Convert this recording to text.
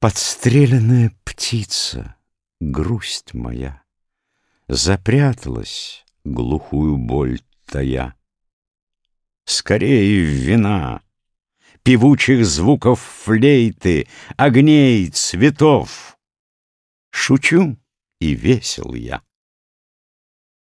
Подстреленная птица, грусть моя, Запряталась, глухую боль тая. Скорее вина, певучих звуков флейты, Огней, цветов. Шучу и весел я.